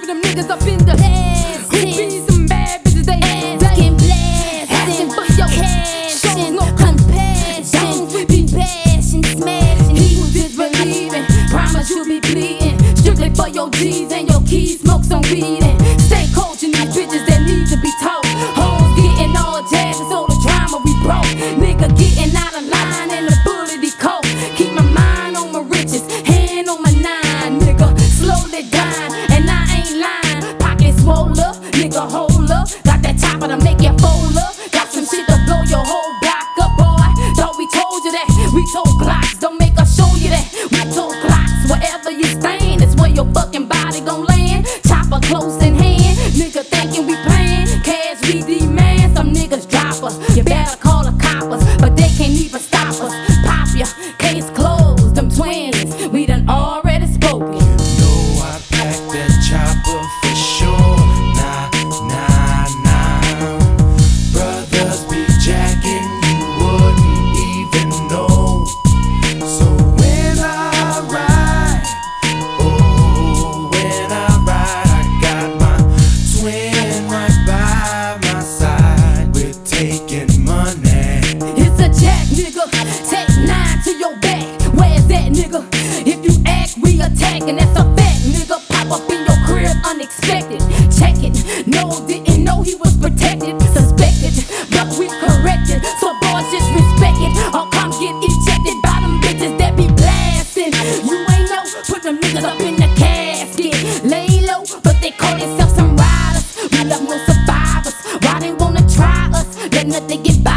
leaving them niggas up in the Blast. Who be some bad bitches they Asking blast, Asking for your cash, Shows no compassion. We be bashing, smashing. He was disbelieving, promise you'll be bleeding. Strictly for your G's and your keys, smoke some weed nigga hold up. Got that chopper to make you fold up. Got some shit to blow your whole block up, boy. Thought we told you that. We told Glocks, don't make us show you that. We told Glocks, wherever you stand, it's where your fucking body gon' land. Chopper close in hand, nigga thinking we playing. Cash we demand, some niggas drop us. You better call the coppers, but they can't even stop us. unexpected. Checking, no, didn't know he was protected. Suspected, but we corrected. So boys just respect it. Or come get ejected by them bitches that be blasting. You ain't no put them niggas up in the casket. Lay low, but they call themselves some riders. We love no survivors. Why they wanna try us? Let nothing get